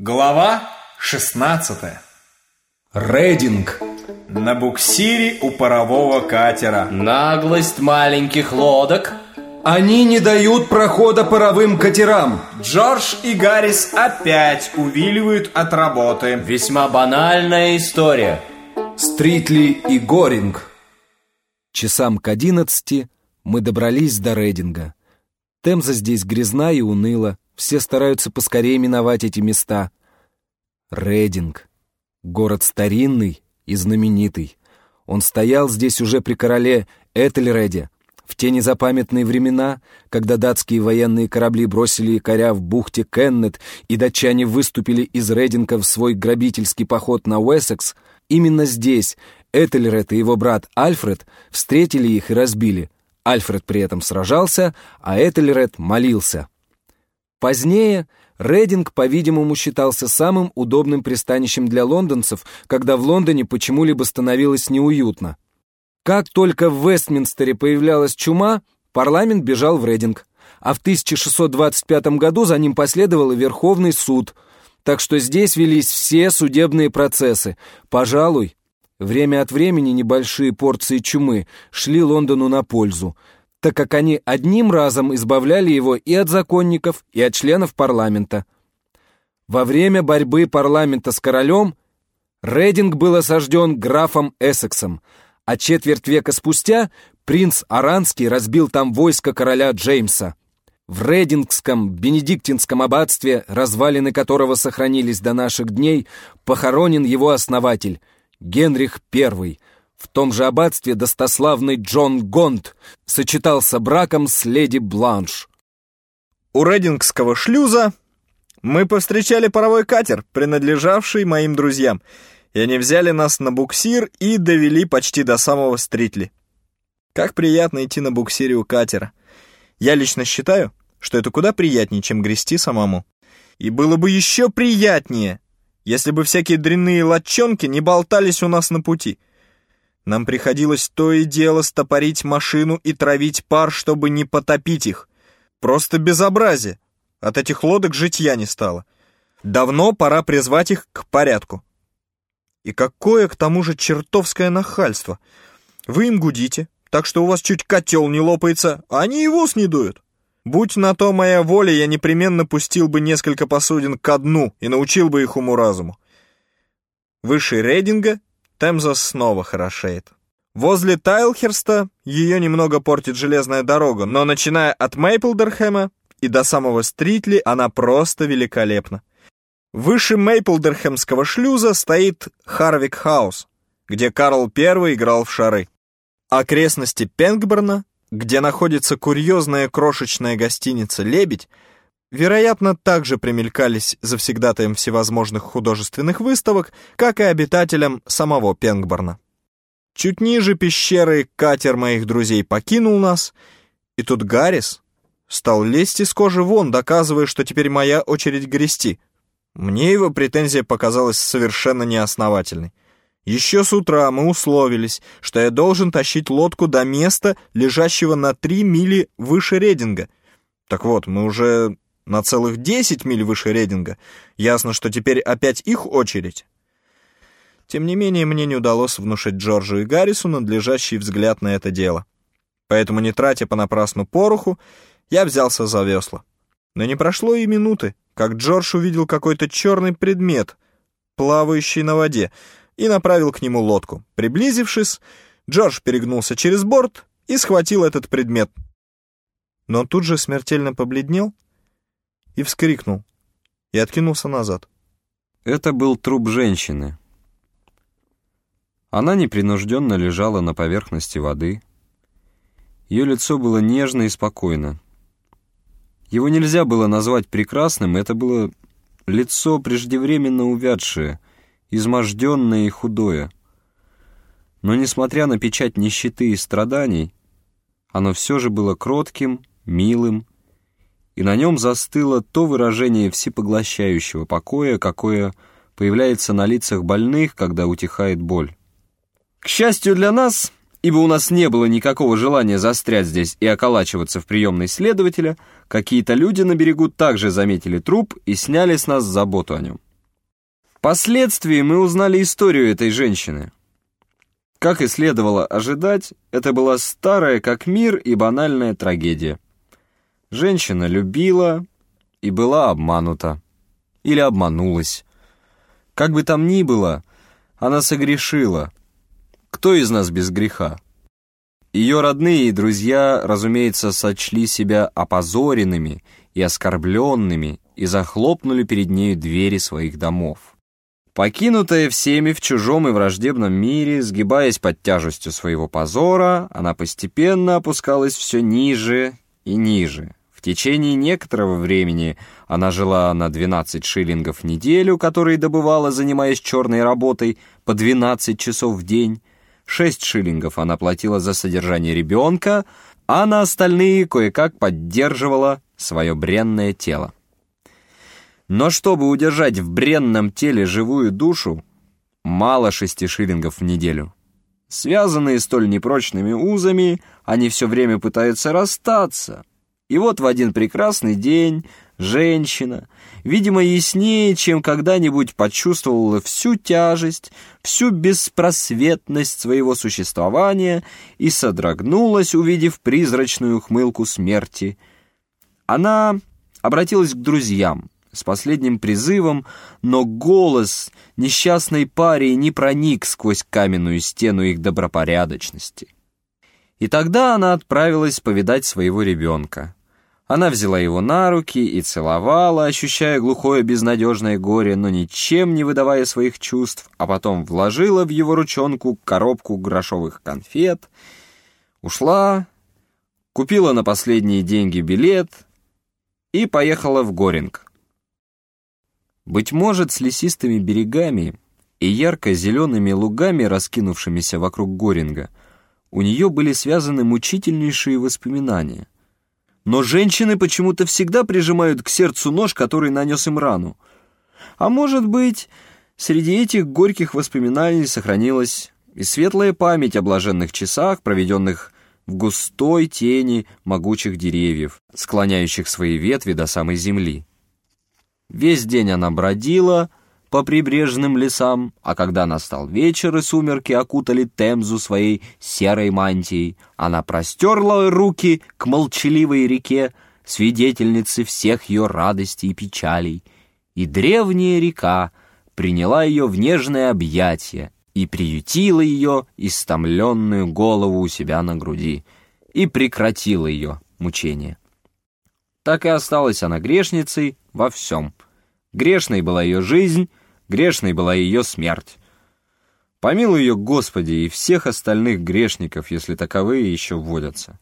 Глава 16 Рейдинг. На буксире у парового катера. Наглость маленьких лодок. Они не дают прохода паровым катерам. Джордж и Гаррис опять увиливают от работы. Весьма банальная история. Стритли и Горинг. Часам к одиннадцати мы добрались до Рейдинга. Темза здесь грязна и уныла. Все стараются поскорее миновать эти места. Рейдинг. Город старинный и знаменитый. Он стоял здесь уже при короле Этельреде, в те незапамятные времена, когда датские военные корабли бросили якоря в бухте Кеннет и датчане выступили из Рейдинга в свой грабительский поход на Уэссекс, именно здесь Этельред и его брат Альфред встретили их и разбили. Альфред при этом сражался, а Этельред молился. Позднее Рейдинг, по-видимому, считался самым удобным пристанищем для лондонцев, когда в Лондоне почему-либо становилось неуютно. Как только в Вестминстере появлялась чума, парламент бежал в Рейдинг, а в 1625 году за ним последовал и Верховный суд, так что здесь велись все судебные процессы. Пожалуй, время от времени небольшие порции чумы шли Лондону на пользу, так как они одним разом избавляли его и от законников, и от членов парламента. Во время борьбы парламента с королем Рейдинг был осажден графом Эссексом, а четверть века спустя принц Аранский разбил там войско короля Джеймса. В Рейдингском бенедиктинском аббатстве, развалины которого сохранились до наших дней, похоронен его основатель, Генрих I, в том же аббатстве достославный Джон Гонд сочетался браком с леди Бланш. У Рейдингского шлюза мы повстречали паровой катер, принадлежавший моим друзьям, и они взяли нас на буксир и довели почти до самого Стритли. Как приятно идти на буксире у катера. Я лично считаю, что это куда приятнее, чем грести самому. И было бы еще приятнее, если бы всякие дрянные лодчонки не болтались у нас на пути — нам приходилось то и дело стопорить машину и травить пар, чтобы не потопить их. Просто безобразие. От этих лодок житья не стало. Давно пора призвать их к порядку. И какое, к тому же, чертовское нахальство. Вы им гудите, так что у вас чуть котел не лопается, а они и в не дуют. Будь на то моя воля, я непременно пустил бы несколько посудин ко дну и научил бы их уму-разуму. Выше рейдинга Темза снова хорошеет. Возле Тайлхерста ее немного портит железная дорога, но начиная от Мейплдерхэма и до самого Стритли она просто великолепна. Выше Мейплдерхэмского шлюза стоит Харвик Хаус, где Карл I играл в шары. Окрестности Пенгборна, где находится курьезная крошечная гостиница «Лебедь», вероятно, также примелькались завсегдатаем всевозможных художественных выставок, как и обитателям самого Пенгборна. Чуть ниже пещеры катер моих друзей покинул нас, и тут Гаррис стал лезть из кожи вон, доказывая, что теперь моя очередь грести. Мне его претензия показалась совершенно неосновательной. Еще с утра мы условились, что я должен тащить лодку до места, лежащего на три мили выше Рединга. Так вот, мы уже на целых 10 миль выше Рединга. Ясно, что теперь опять их очередь. Тем не менее, мне не удалось внушить Джорджу и Гаррису надлежащий взгляд на это дело. Поэтому, не тратя понапрасну пороху, я взялся за весла. Но не прошло и минуты, как Джордж увидел какой-то черный предмет, плавающий на воде, и направил к нему лодку. Приблизившись, Джордж перегнулся через борт и схватил этот предмет. Но тут же смертельно побледнел и вскрикнул, и откинулся назад. Это был труп женщины. Она непринужденно лежала на поверхности воды. Ее лицо было нежно и спокойно. Его нельзя было назвать прекрасным, это было лицо преждевременно увядшее, изможденное и худое. Но, несмотря на печать нищеты и страданий, оно все же было кротким, милым и на нем застыло то выражение всепоглощающего покоя, какое появляется на лицах больных, когда утихает боль. К счастью для нас, ибо у нас не было никакого желания застрять здесь и околачиваться в приемной следователя, какие-то люди на берегу также заметили труп и сняли с нас заботу о нем. Впоследствии мы узнали историю этой женщины. Как и следовало ожидать, это была старая как мир и банальная трагедия. Женщина любила и была обманута. Или обманулась. Как бы там ни было, она согрешила. Кто из нас без греха? Ее родные и друзья, разумеется, сочли себя опозоренными и оскорбленными и захлопнули перед нею двери своих домов. Покинутая всеми в чужом и враждебном мире, сгибаясь под тяжестью своего позора, она постепенно опускалась все ниже и ниже. В течение некоторого времени она жила на 12 шиллингов в неделю, которые добывала, занимаясь черной работой, по 12 часов в день. 6 шиллингов она платила за содержание ребенка, а на остальные кое-как поддерживала свое бренное тело. Но чтобы удержать в бренном теле живую душу, мало шести шиллингов в неделю. Связанные столь непрочными узами, они все время пытаются расстаться. И вот в один прекрасный день женщина, видимо, яснее, чем когда-нибудь почувствовала всю тяжесть, всю беспросветность своего существования и содрогнулась, увидев призрачную хмылку смерти. Она обратилась к друзьям, с последним призывом, но голос несчастной паре не проник сквозь каменную стену их добропорядочности. И тогда она отправилась повидать своего ребенка. Она взяла его на руки и целовала, ощущая глухое безнадежное горе, но ничем не выдавая своих чувств, а потом вложила в его ручонку коробку грошовых конфет, ушла, купила на последние деньги билет и поехала в Горинг. Быть может, с лесистыми берегами и ярко-зелеными лугами, раскинувшимися вокруг Горинга, у нее были связаны мучительнейшие воспоминания. Но женщины почему-то всегда прижимают к сердцу нож, который нанес им рану. А может быть, среди этих горьких воспоминаний сохранилась и светлая память о блаженных часах, проведенных в густой тени могучих деревьев, склоняющих свои ветви до самой земли. Весь день она бродила по прибрежным лесам, а когда настал вечер и сумерки окутали Темзу своей серой мантией, она простерла руки к молчаливой реке, свидетельнице всех ее радостей и печалей, и древняя река приняла ее в нежное объятие и приютила ее истомленную голову у себя на груди и прекратила ее мучение. Так и осталась она грешницей во всем. Грешной была ее жизнь, грешной была ее смерть. Помилуй ее, Господи, и всех остальных грешников, если таковые еще вводятся.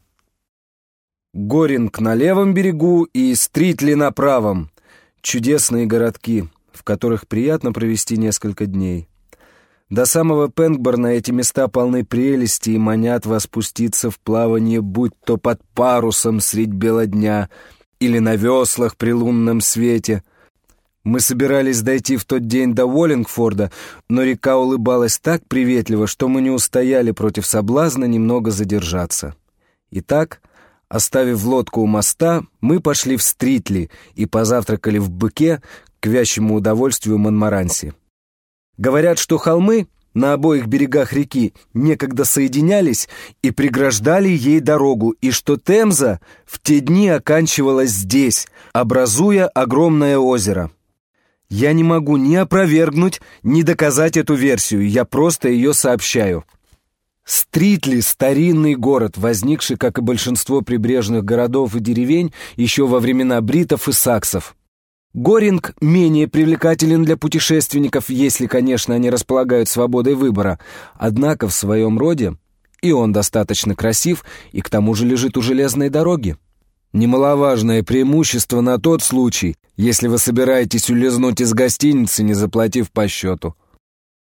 Горинг на левом берегу и Стритли на правом. Чудесные городки, в которых приятно провести несколько дней. До самого Пенкборна эти места полны прелести и манят вас спуститься в плавание, будь то под парусом средь бела дня или на веслах при лунном свете. Мы собирались дойти в тот день до Уоллингфорда, но река улыбалась так приветливо, что мы не устояли против соблазна немного задержаться. Итак, оставив лодку у моста, мы пошли в Стритли и позавтракали в быке к вящему удовольствию Монмаранси. Говорят, что холмы на обоих берегах реки некогда соединялись и преграждали ей дорогу, и что Темза в те дни оканчивалась здесь, образуя огромное озеро. Я не могу ни опровергнуть, ни доказать эту версию, я просто ее сообщаю. Стритли — старинный город, возникший, как и большинство прибрежных городов и деревень, еще во времена бритов и саксов. Горинг менее привлекателен для путешественников, если, конечно, они располагают свободой выбора, однако в своем роде и он достаточно красив, и к тому же лежит у железной дороги. Немаловажное преимущество на тот случай, если вы собираетесь улизнуть из гостиницы, не заплатив по счету.